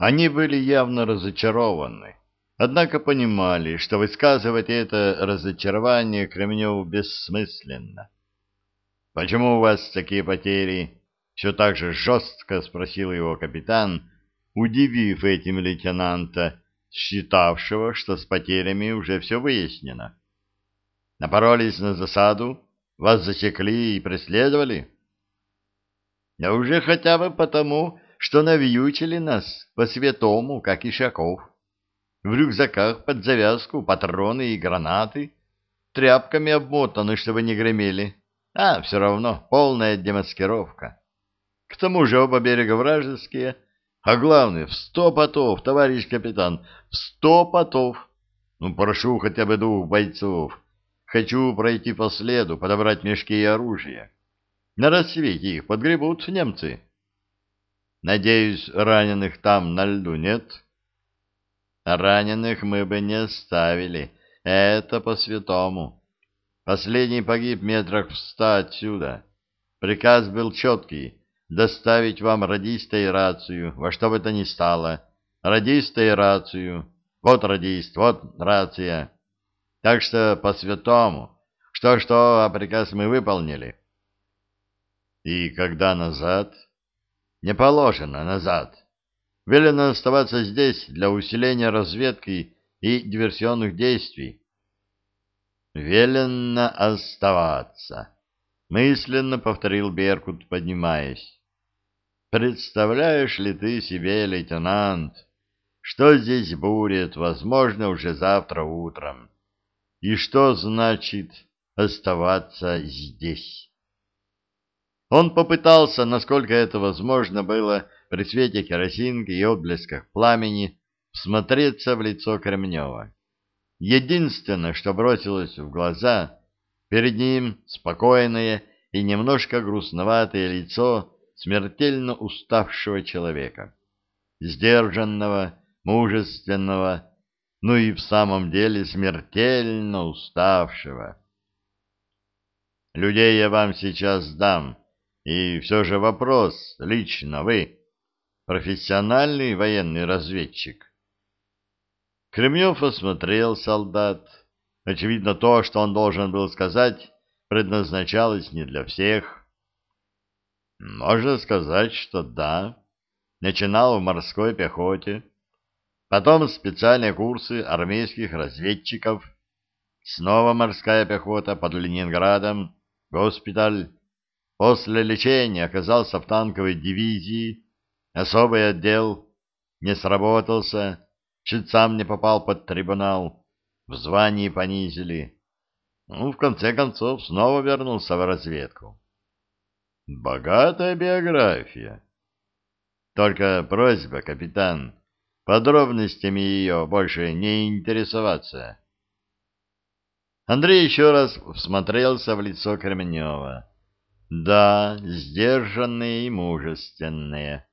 Они были явно разочарованы, однако понимали, что высказывать это разочарование Кремневу бессмысленно. «Почему у вас такие потери?» — все так же жестко спросил его капитан, удивив этим лейтенанта, считавшего, что с потерями уже все выяснено. «Напоролись на засаду, вас засекли и преследовали?» «Да уже хотя бы потому, что навьючили нас по-святому, как Ишаков. В рюкзаках под завязку патроны и гранаты, тряпками обмотаны, чтобы не гремели. А, все равно, полная демаскировка. К тому же оба берега вражеские, а главное, в сто потов, товарищ капитан, в сто потов. Ну, прошу хотя бы двух бойцов. Хочу пройти по следу, подобрать мешки и оружие. На рассвете их подгребут немцы. Надеюсь, раненых там на льду нет? Раненых мы бы не оставили. Это по-святому. Последний погиб метрах в ста отсюда. Приказ был четкий — доставить вам радиста и рацию, во что бы то ни стало. Радиста и рацию. Вот радист, вот рация. Так что по-святому. Что-что, а приказ мы выполнили. И когда назад? Не положено назад. Велено оставаться здесь для усиления разведки и диверсионных действий. Велено оставаться, мысленно повторил Беркут, поднимаясь. Представляешь ли ты себе, лейтенант, что здесь будет, возможно, уже завтра утром? И что значит оставаться здесь? Он попытался, насколько это возможно было, при свете керосинки и отблесках пламени, всмотреться в лицо Кремнева. Единственное, что бросилось в глаза, перед ним спокойное и немножко грустноватое лицо смертельно уставшего человека, сдержанного, мужественного, ну и в самом деле смертельно уставшего. «Людей я вам сейчас дам», и все же вопрос, лично вы, профессиональный военный разведчик. Кремнев осмотрел солдат. Очевидно, то, что он должен был сказать, предназначалось не для всех. Можно сказать, что да. Начинал в морской пехоте. Потом специальные курсы армейских разведчиков. Снова морская пехота под Ленинградом, госпиталь После лечения оказался в танковой дивизии, особый отдел, не сработался, чуть сам не попал под трибунал, в звании понизили. Ну, в конце концов, снова вернулся в разведку. Богатая биография. Только просьба, капитан, подробностями ее больше не интересоваться. Андрей еще раз всмотрелся в лицо Кременева. Да, сдержанные и мужественные.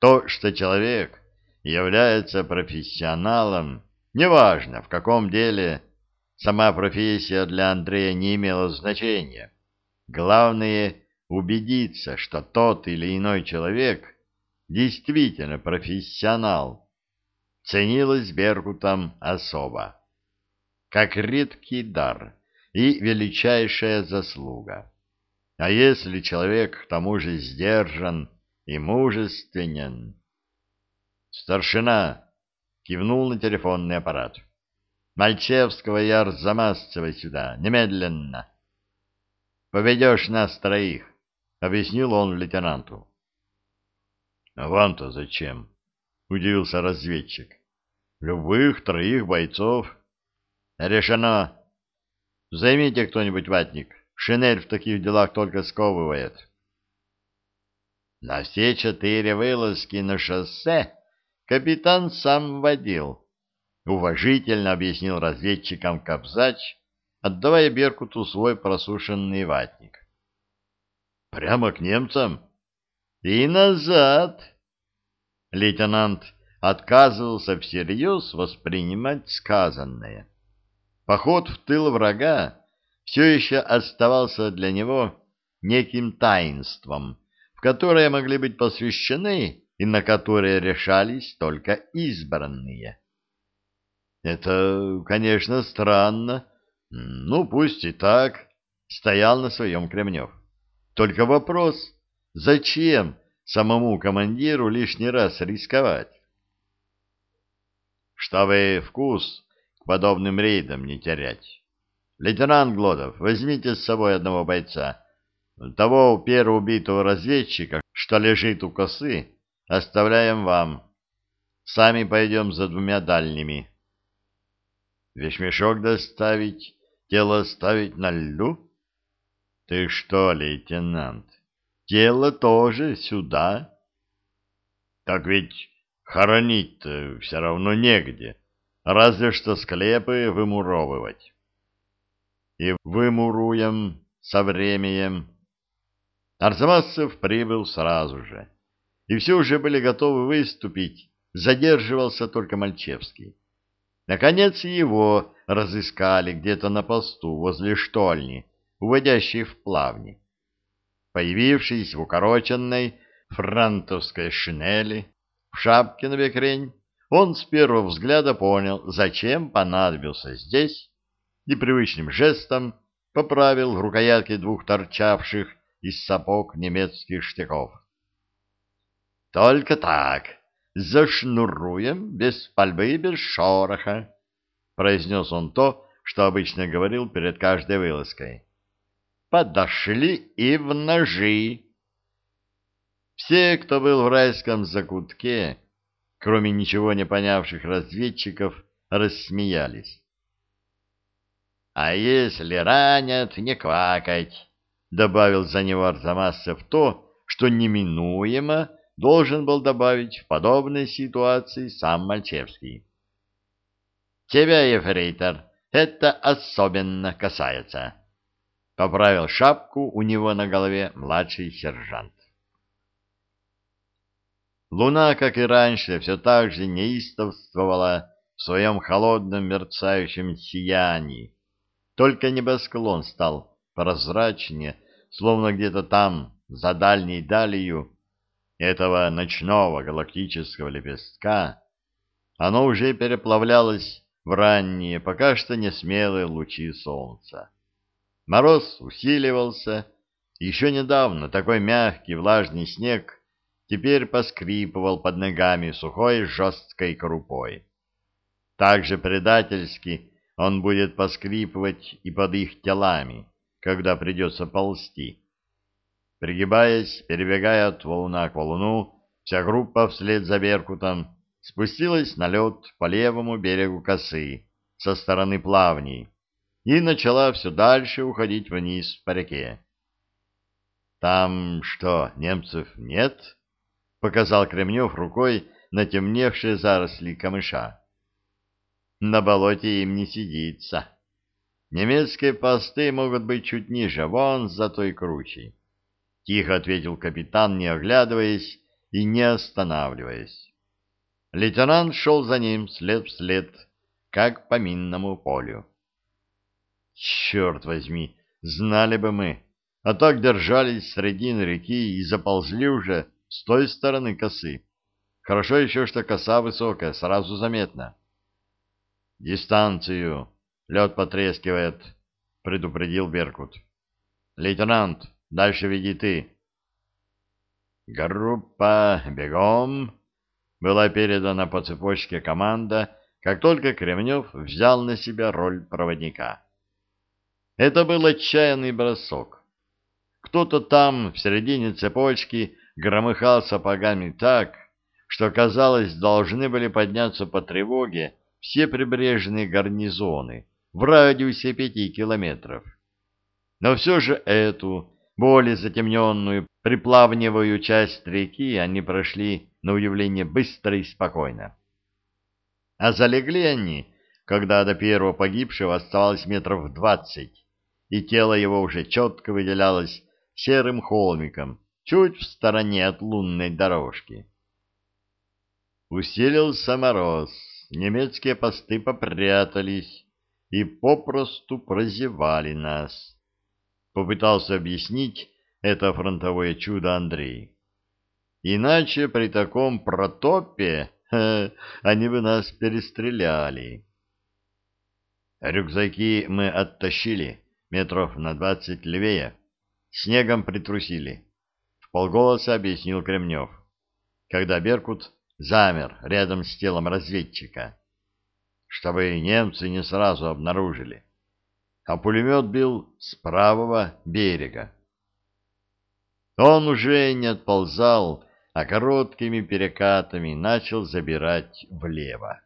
То, что человек является профессионалом, неважно в каком деле, сама профессия для Андрея не имела значения. Главное — убедиться, что тот или иной человек действительно профессионал. Ценилось Беркутом особо. Как редкий дар и величайшая заслуга. А если человек к тому же сдержан и мужественен? Старшина кивнул на телефонный аппарат. Мальчевского и Арзамасцева сюда, немедленно. Поведешь нас троих, объяснил он лейтенанту. А вам-то зачем? Удивился разведчик. Любых троих бойцов. Решено. Займите кто-нибудь ватник. Шинель в таких делах только сковывает. На все четыре вылазки на шоссе капитан сам водил, уважительно объяснил разведчикам Кобзач, отдавая Беркуту свой просушенный ватник. Прямо к немцам? И назад. Лейтенант отказывался всерьез воспринимать сказанное. Поход в тыл врага все еще оставался для него неким таинством, в которое могли быть посвящены и на которые решались только избранные. Это, конечно, странно. Ну, пусть и так, стоял на своем Кремнев. Только вопрос, зачем самому командиру лишний раз рисковать? Чтобы вкус к подобным рейдам не терять. Лейтенант Глодов, возьмите с собой одного бойца. Того первого убитого разведчика, что лежит у косы, оставляем вам. Сами пойдем за двумя дальними. Вещмешок доставить, тело оставить на льду? Ты что, лейтенант, тело тоже сюда? Так ведь хоронить-то все равно негде, разве что склепы вымуровывать. И вымуруем со временем. Арзамасцев прибыл сразу же, и все уже были готовы выступить, задерживался только Мальчевский. Наконец его разыскали где-то на посту возле штольни, уводящей в плавни. Появившись в укороченной франтовской шинели, в шапке на бекрень, он с первого взгляда понял, зачем понадобился здесь, и привычным жестом поправил рукоятки двух торчавших из сапог немецких штыков. «Только так, зашнуруем, без пальбы и без шороха», — произнес он то, что обычно говорил перед каждой вылазкой. «Подошли и в ножи». Все, кто был в райском закутке, кроме ничего не понявших разведчиков, рассмеялись. «А если ранят, не квакать», — добавил за него Арзамасов то, что неминуемо должен был добавить в подобной ситуации сам Мальчевский. «Тебя, ефрейтор, это особенно касается», — поправил шапку у него на голове младший сержант. Луна, как и раньше, все так же неистовствовала в своем холодном мерцающем сиянии. Только небосклон стал прозрачнее, словно где-то там, за дальней далью, этого ночного галактического лепестка, оно уже переплавлялось в ранние, пока что не смелые лучи солнца. Мороз усиливался, еще недавно такой мягкий влажный снег теперь поскрипывал под ногами сухой жесткой крупой. Также предательски он будет поскрипывать и под их телами, когда придется ползти. Пригибаясь, перебегая от волна к волну, вся группа вслед за Беркутом спустилась на лед по левому берегу косы со стороны плавней и начала все дальше уходить вниз по реке. «Там что, немцев нет?» — показал Кремнев рукой на темневшие заросли камыша. «На болоте им не сидится. Немецкие посты могут быть чуть ниже, вон за той кручей». — тихо ответил капитан, не оглядываясь и не останавливаясь. Лейтенант шел за ним след в след, как по минному полю. «Черт возьми, знали бы мы, а так держались средин реки и заползли уже с той стороны косы. Хорошо еще, что коса высокая, сразу заметно». «Дистанцию, лед потрескивает», — предупредил Беркут. «Лейтенант, Дальше веди ты. Группа, бегом! Была передана по цепочке команда, как только Кремнев взял на себя роль проводника. Это был отчаянный бросок. Кто-то там, в середине цепочки, громыхал сапогами так, что, казалось, должны были подняться по тревоге все прибрежные гарнизоны в радиусе пяти километров. Но все же эту более затемненную, приплавневую часть реки они прошли, на удивление, быстро и спокойно. А залегли они, когда до первого погибшего оставалось метров двадцать, и тело его уже четко выделялось серым холмиком, чуть в стороне от лунной дорожки. Усилился мороз, немецкие посты попрятались и попросту прозевали нас. Попытался объяснить это фронтовое чудо Андрей. Иначе при таком протопе ха, они бы нас перестреляли. Рюкзаки мы оттащили метров на двадцать левее, снегом притрусили. В полголоса объяснил Кремнев, когда Беркут замер рядом с телом разведчика, чтобы немцы не сразу обнаружили. А пулемет бил с правого берега. Он уже не отползал, а короткими перекатами начал забирать влево.